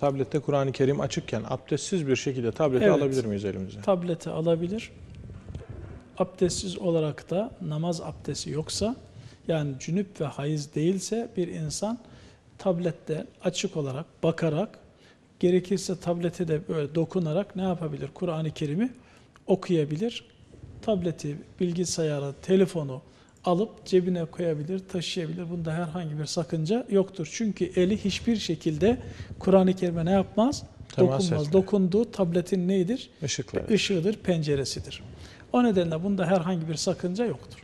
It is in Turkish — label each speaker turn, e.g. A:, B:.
A: Tablette Kur'an-ı Kerim açıkken abdestsiz bir şekilde tableti
B: Evet.
A: alabilir miyiz elimize?
B: tableti alabilir. Abdestsiz olarak da namaz abdesti yoksa yani cünüp ve hayız değilse bir insan tablette açık olarak bakarak gerekirse tablete de böyle dokunarak ne yapabilir? Kur'an-ı Kerim'i okuyabilir. Tableti, bilgisayarı, telefonu alıp cebine koyabilir, taşıyabilir. Bunda herhangi bir sakınca yoktur. Çünkü eli hiçbir şekilde Kur'an-ı Kerim'e ne yapmaz?
A: Temas
B: Dokunmaz.
A: etmez.
B: Dokunduğu tabletin neydir?
A: Işıkla.
B: ışığıdır, penceresidir. O nedenle bunda herhangi bir sakınca yoktur.